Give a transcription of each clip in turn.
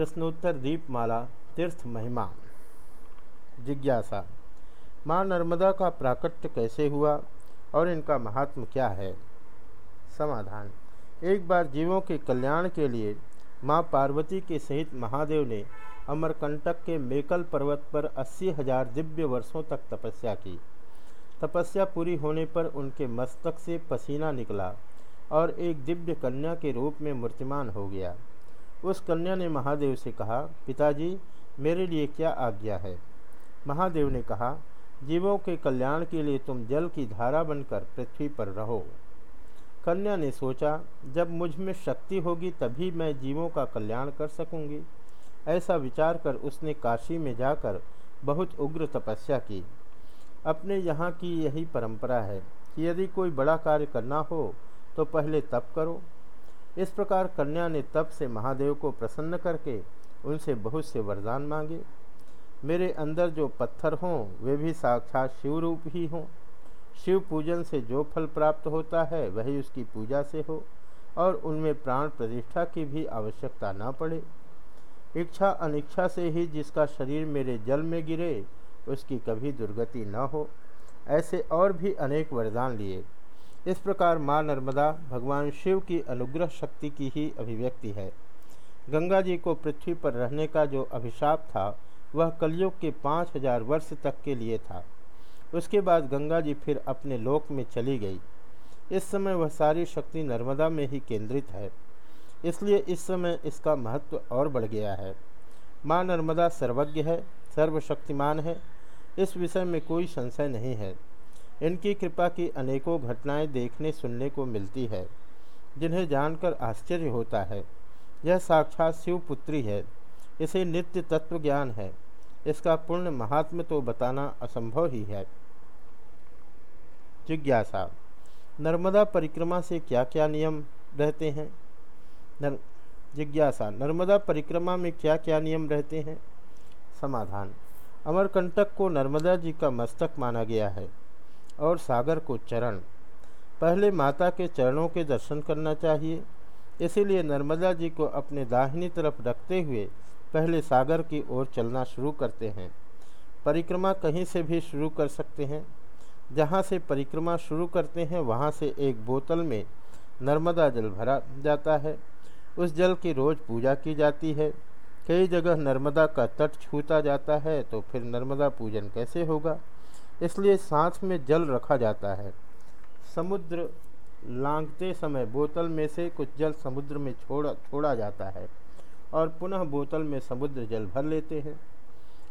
प्रश्नोत्तर दीपमाला, तीर्थ महिमा। जिज्ञासा, माँ नर्मदा का प्राकट्य कैसे हुआ और इनका महात्म क्या है? समाधान, एक बार जीवों के कल्याण के लिए माँ पार्वती के सहित महादेव ने अमरकंटक के मेकल पर्वत पर अस्सी हज़ार दिव्य वर्षों तक तपस्या की। तपस्या पूरी होने पर उनके मस्तक से पसीना निकला और एक दिव्य कन्या के रूप में मूर्तिमान हो गया। उस कन्या ने महादेव से कहा, पिताजी, मेरे लिए क्या आज्ञा है? महादेव ने कहा, जीवों के कल्याण के लिए तुम जल की धारा बनकर पृथ्वी पर रहो। कन्या ने सोचा, जब मुझमें शक्ति होगी तभी मैं जीवों का कल्याण कर सकूँगी। ऐसा विचार कर उसने काशी में जाकर बहुत उग्र तपस्या की। अपने यहाँ की यही परंपरा है कि यदि कोई बड़ा कार्य करना हो तो पहले तप करो इस प्रकार कन्या ने तप से महादेव को प्रसन्न करके उनसे बहुत से वरदान मांगे। मेरे अंदर जो पत्थर हों, वे भी साक्षात शिव रूप ही हों। शिव पूजन से जो फल प्राप्त होता है, वही उसकी पूजा से हो और उनमें प्राण प्रतिष्ठा की भी आवश्यकता न पड़े। इच्छा अनिच्छा से ही जिसका शरीर मेरे जल में गिरे, उसकी कभी दुर्गति न हो। ऐसे और भी अनेक वरदान लिए। इस प्रकार माँ नर्मदा भगवान शिव की अनुग्रह शक्ति की ही अभिव्यक्ति है। गंगा जी को पृथ्वी पर रहने का जो अभिशाप था, वह कलयुग के पाँच हज़ार वर्ष तक के लिए था। उसके बाद गंगा जी फिर अपने लोक में चली गई। इस समय वह सारी शक्ति नर्मदा में ही केंद्रित है। इसलिए इस समय इसका महत्व और बढ़ गया है। माँ नर्मदा सर्वज्ञ है, सर्वशक्तिमान है। इस विषय में कोई संशय नहीं है। इनकी कृपा की अनेकों घटनाएँ देखने सुनने को मिलती है, जिन्हें जानकर आश्चर्य होता है। यह साक्षात शिव पुत्री है। इसे नित्य तत्व ज्ञान है। इसका पूर्ण महात्म तो बताना असंभव ही है। जिज्ञासा, नर्मदा परिक्रमा से क्या क्या नियम रहते हैं? नर, जिज्ञासा, नर्मदा परिक्रमा में क्या क्या नियम रहते हैं? समाधान, अमरकंटक को नर्मदा जी का मस्तक माना गया है। और सागर को चरण। पहले माता के चरणों के दर्शन करना चाहिए। इसीलिए नर्मदा जी को अपने दाहिनी तरफ़ रखते हुए पहले सागर की ओर चलना शुरू करते हैं। परिक्रमा कहीं से भी शुरू कर सकते हैं। जहाँ से परिक्रमा शुरू करते हैं, वहाँ से एक बोतल में नर्मदा जल भरा जाता है। उस जल की रोज़ पूजा की जाती है। कई जगह नर्मदा का तट छूता जाता है तो फिर नर्मदा पूजन कैसे होगा? इसलिए साथ में जल रखा जाता है। समुद्र लांगते समय बोतल में से कुछ जल समुद्र में छोड़ा छोड़ा जाता है और पुनः बोतल में समुद्र जल भर लेते हैं।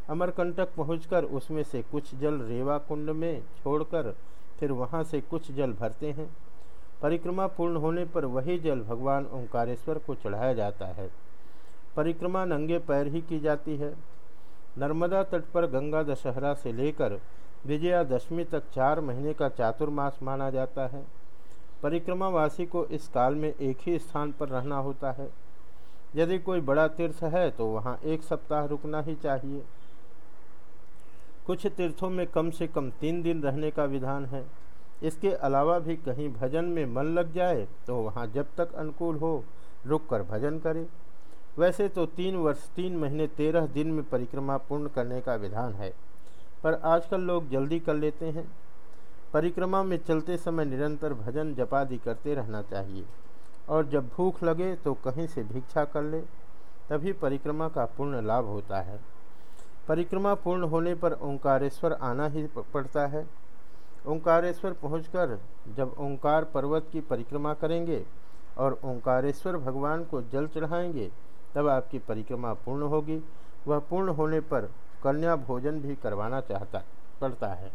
अमरकंटक पहुंचकर उसमें से कुछ जल रेवा कुंड में छोड़कर फिर वहाँ से कुछ जल भरते हैं। परिक्रमा पूर्ण होने पर वही जल भगवान ओंकारेश्वर को चढ़ाया जाता है। परिक्रमा नंगे पैर ही की जाती है। नर्मदा तट पर गंगा दशहरा से लेकर विजयादशमी तक चार महीने का चातुर्मास माना जाता है। परिक्रमावासी को इस काल में एक ही स्थान पर रहना होता है। यदि कोई बड़ा तीर्थ है तो वहाँ एक सप्ताह रुकना ही चाहिए। कुछ तीर्थों में कम से कम तीन दिन रहने का विधान है। इसके अलावा भी कहीं भजन में मन लग जाए तो वहाँ जब तक अनुकूल हो रुक कर भजन करे। वैसे तो तीन वर्ष, तीन महीने, तेरह दिन में परिक्रमा पूर्ण करने का विधान है। पर आजकल लोग जल्दी कर लेते हैं। परिक्रमा में चलते समय निरंतर भजन जपादि करते रहना चाहिए। और जब भूख लगे तो कहीं से भिक्षा कर ले, तभी परिक्रमा का पूर्ण लाभ होता है। परिक्रमा पूर्ण होने पर ओंकारेश्वर आना ही पड़ता है। ओंकारेश्वर पहुंचकर जब ओंकार पर्वत की परिक्रमा करेंगे और ओंकारेश्वर भगवान को जल चढ़ाएँगे, तब आपकी परिक्रमा पूर्ण होगी। वह पूर्ण होने पर कन्या भोजन भी करवाना चाहता पड़ता है।